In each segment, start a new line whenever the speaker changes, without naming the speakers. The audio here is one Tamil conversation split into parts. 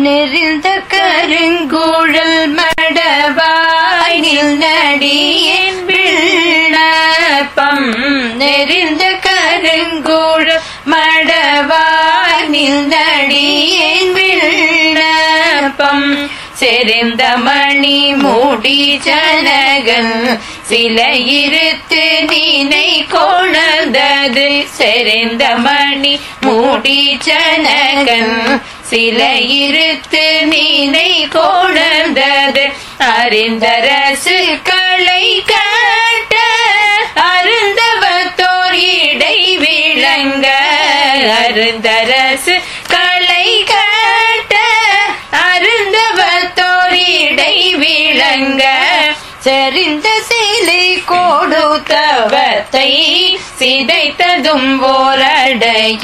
நெறிந்த கருங்கூழல் மடவாய் நில் நடியின் விண்ணப்பம். நெறிந்த கருங்கூழல் மடவாய் நில் நடியின் விண்ணப்பம். செறிந்த மணி மூடி ஜனகன் சில இருத்து நீனை கொணர்ந்தது. செறிந்த மணி மூடி ஜனகன் சில இருத்து நீனை கொணர்ந்தது. அறிந்தரசு களை காட்ட அருந்தவத்தோர் இடை விளங்க. அருந்தரசு கலை செறிந்த சீலை கொடுத்தவத்தை சிதைத்ததும் ஓரடையாளம்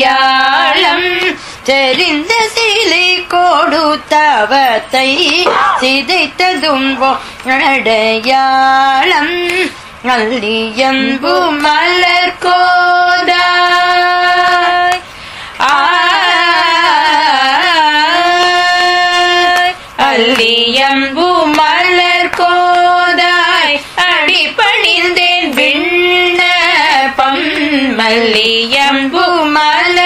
செறிந்த சீலை கொடுத்தவத்தை சிதைத்ததும் ஓரடையாளம் நல்லியம்பு மலர் கோதாய் அல்லியம்பு വള്ളിയമ്പുമല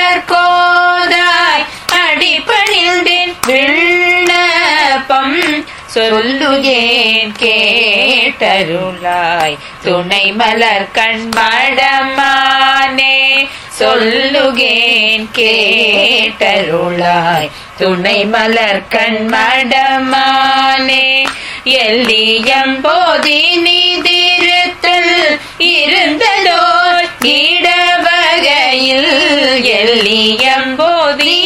சொல்லுகேன் கேட்டருளாய். துணை மலர் கண்படமானே. சொல்லுகேன் கேட்டருளாய். துணை மலர் கண்மடமானே எல்லியம்போதி நிதிருத்தல் இருந்ததோ இடவகையில். எல்லியம்போதி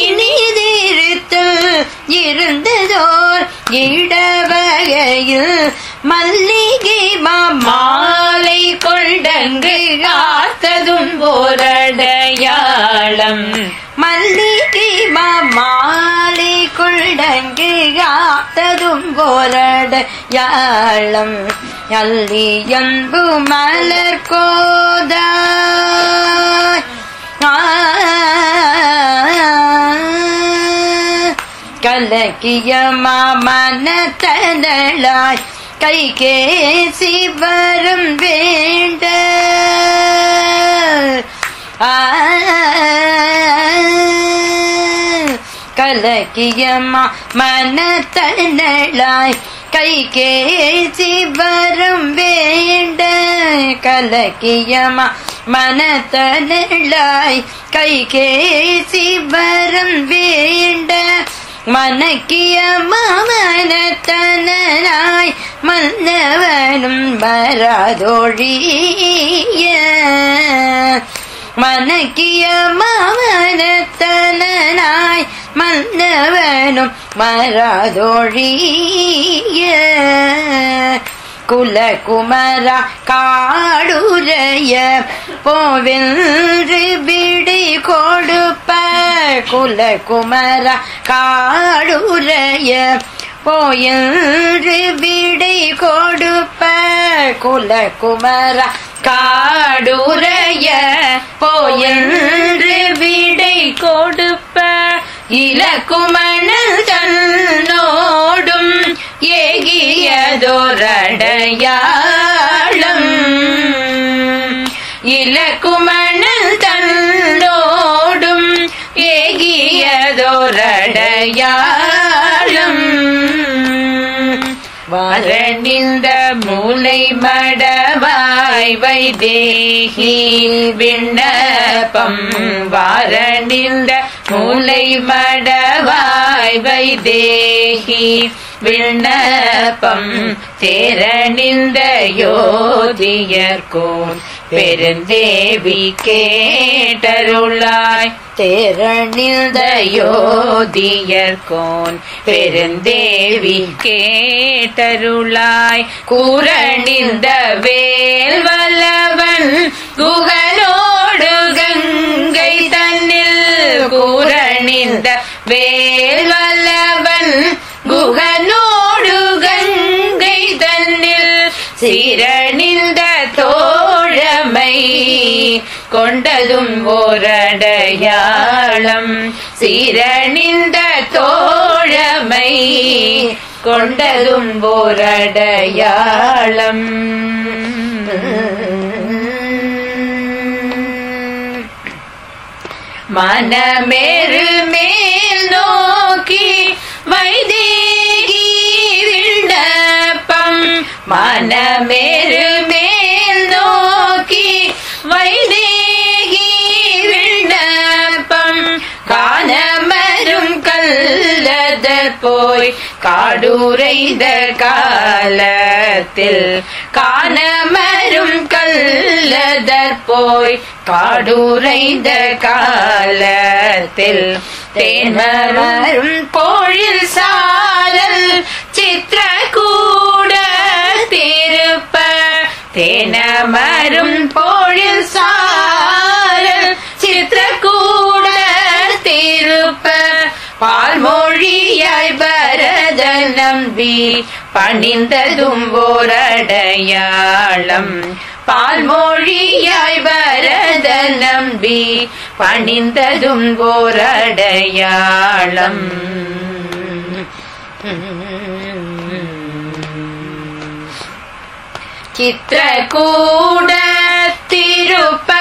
இருந்ததோ இட இடவகையில் மல்லிகை மாலை கொண்டங்கு காத்ததும் ஓரடையாளம். மல்லிகை மாலை கொண்டங்கு காத்ததும் ஓரடையாளம். அல்லியன்பு மலர் கோதா கலக்கிய மாமனத்தனளாய் கை கேசி வரும் வேண்ட கலக்கியமா மனத்தனளாய் கை கேசி வரும் வேண்ட கலக்கியமா மனத்தனளாய் கை கேசி வரும் வேண்ட മനക്കിയ മാമനത്തനായി മന്നവനും വരാതൊഴിയ. മനക്കിയ മാമനത്തനായി മന്നവനും വരാതൊഴിയ. குலகுமர காடுரைய போவென்று விடை கொடுப்ப குலகுமர காடுரைய போயின்று விடை கொடுப்ப குலகுமர காடுரைய போயின்று விடை கொடுப்ப இலக்குமணல் தன்னோ ஏகியதோரடையாளம் இலக்குமணல் தன்னோடும் ஏகியதோரடையாளம். வரணிந்த மூளை மடவாய் வைதேகி விண்ணப்பம். வாரணிந்த மூளை மடவாய் வைதேகி விண்ணப்பம் தேரணிந்த யோதியர்கோன் பெருந்தேவி கேட்டருளாய். தேரணிந்த யோதியர்கோன் பெருந்தேவி கேட்டருளாய். கூரணிந்த வேல் வல்லவன் இந்த வேல் வல்லவன் குகனோடு கங்கை தன்னில் சிறனிந்த தோழமை கொண்டதும் ஓரடையாளம். சிறனிந்த தோழமை கொண்டதும் ஓரடையாளம். மனமேறு மனமேறு மேல் நோக்கி வைதேகி காணமரும் கல்லதர் போய் காடுரைந்த காலத்தில். காணமரும் கல்லதர் போய் காடுரைந்த காலத்தில். தேன்மரும் கோழில் சாரல் சித்திர தேனமரும் போழில் சார சித்திரக்கூட திருப்ப பால்மொழியாய் பரத நம்பி பணிந்ததும் ஓரடையாளம் பால்மொழியாய் பரத நம்பி பணிந்ததும் ஓரடையாளம் சித்திரகூட திருப்ப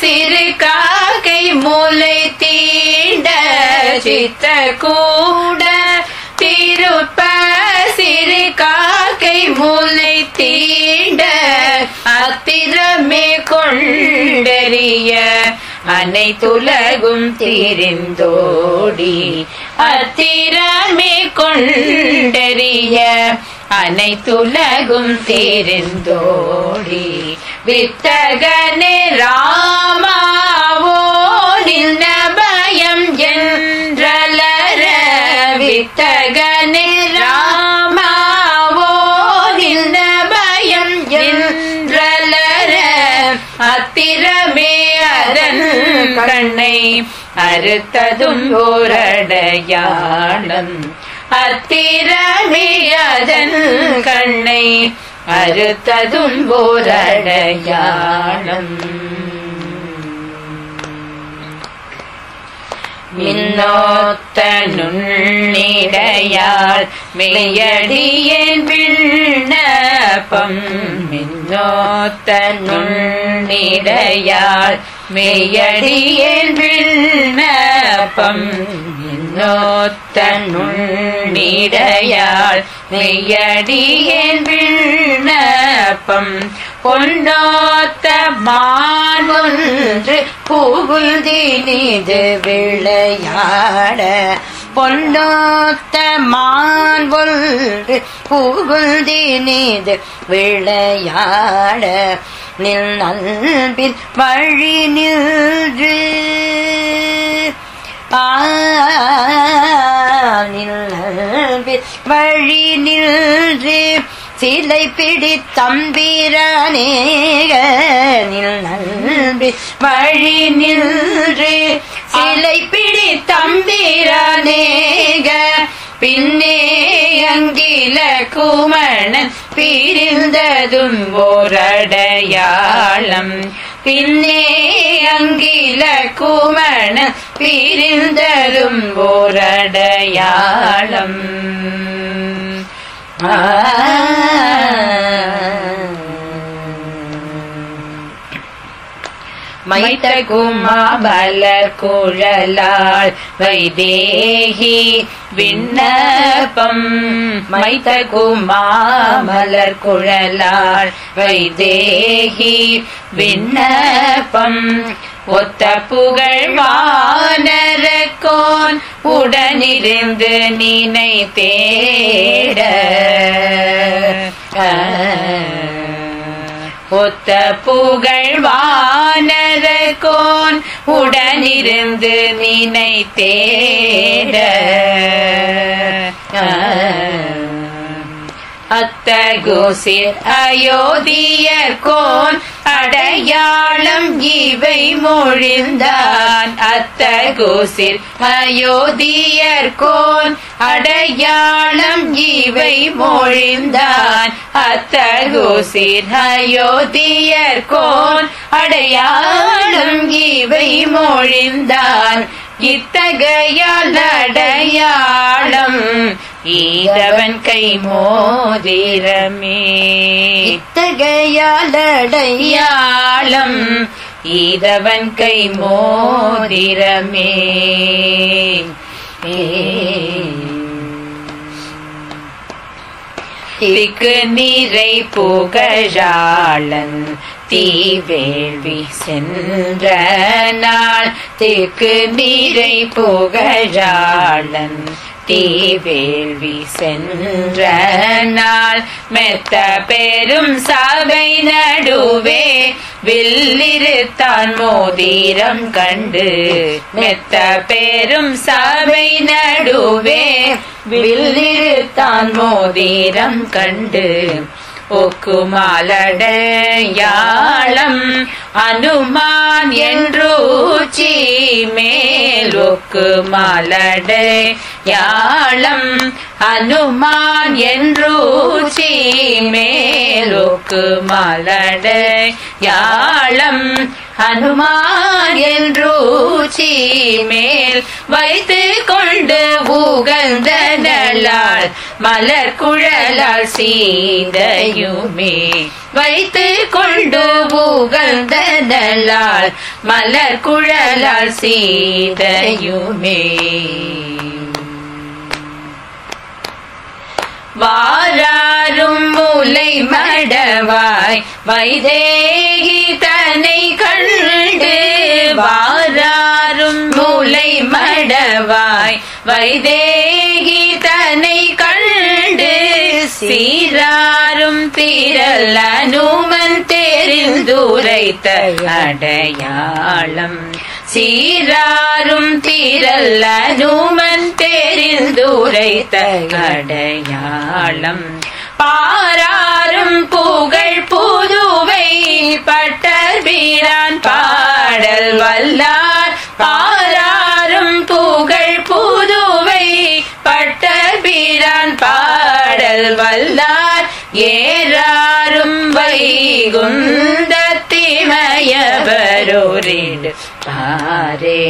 சிறு காக்கை மூளை தீண்ட சித்திரகூட திருப்ப சிறு காக்கை மூளை தீண்ட அத்திரமே கொண்டறிய அனைத்துலகும் திரிந்தோடி அத்திரமே கொண்டறிய அனைத்துலகும் தெரிந்தோடி வித்தகனே ராமாவோ நின்ன பயம் என்றலர வித்தகனே ராமாவோ நின்ன பயம் என்றலர அத்திரமே அதன் கண்ணை அறுத்ததும் ஓரடையாளம். அத்திரமே கண்ணை அறுத்ததும் போரடையாளம் மின்னோத்த நுண்ணிடையாள் மெய்யடியேன் விண்ணப்பம். மின்னோத்த நுண்ணிடையாள் மெய்யடியேன் விண்ணப்பம். மின்னோத்த நுண்ணிடையாள் மெய்யடியேன் விண்ணப்பம் பொன்னோத்த மான் ஒன்று புகுதினிது விளையாட பொன்னோத்த மான் ஒன்று புகுதினிது விளையாட நில் நல்பின் வழி நின்று வழி நின்று சிலை பிடி தம்பிரானேக நில் வழி நின்று சிலை பிடி தம்பிரானேக பின்னே அங்கில குமணன் பிரிந்ததும் ஓரடையாளம் பின்னே அங்கில குமணன் பிரிந்ததும் ஓரடையாளம் மைத்த குமாபல குழலாள் வைதேகி விண்ணப்பம். மைத்த குமாமலர் குழலாள் வைதேகி விண்ணப்பம். ஒத்த புகழ் வானரக்கோன் உடனிருந்து நினை தேட ஒத்த புகழ் கோன் உடனிருந்து நினைத்தேட அத்தகு சிர் அயோத்தியர் கோன் அடையாளம் இவை மொழிந்தான். அத்தகுசிர் அயோத்தியர் கோன். அடையாளம் இவை மொழிந்தான். அத்தகுசிர் அயோத்தியர் கோன். அடையாளம் இவை மொழிந்தான். இத்தகையால் அடையாளம் ஈரவன் கை மோதிரமே.
இத்தகையால்
அடையாளம் ஈரவன் கை மோதிரமே. திக்கு நீரை புகழாளன் தீவேள்வி சென்ற நாள் தேக்கு நீரை புகழாளன். தீவேள்வி சென்ற நாள் மெத்த பெரும் சபை நடுவே வில்லிருத்தான் மோதிரம் கண்டு. மெத்த பெரும் சாவை நடுவே வில்லிருத்தான் மோதிரம் கண்டு. ஒக்குமாலடையாளம் அனுமான் என்றூச்சி மேல் ஒக்குமாலடையாளம் அனுமான் என்றூச்சி மேல் ஒக்குமாலடையாளம் ஹனுமான் என்றூச்சி மேல் வைத்து கொண்டு உகந்த நலால் மலர் குழலால் சீந்தையுமே. வைத்து கொண்டு உகந்த நலால் மலர் குழலால் சீந்தையுமே. வாராரும் மூலை மடவாய் வைதேகி தன்னை கண்டு வாராரும் மூலை மடவாய் வைதேகி தன்னை கண்டு சீராரும் திரல் அனுமந்தே தெரிந்துரைத்த அடையாளம். சீராரும் தீரல்ல நூமன் தெரிந்துரைத்த அடையாளம். பாராரும் புகழ் புதுவை பட்டர் வீரான் பாடல் வல்லார். பாராரும் புகழ் புதுவை பட்டர் வீரான் பாடல் வள்ளல் வல்லார் ஏறாரும் வைகுந்த திமயவரோரிடு பாரே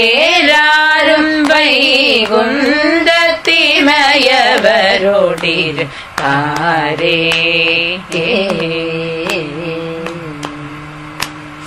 ஏறாரும் வைகுந்த திமயவரோடிரு ஏ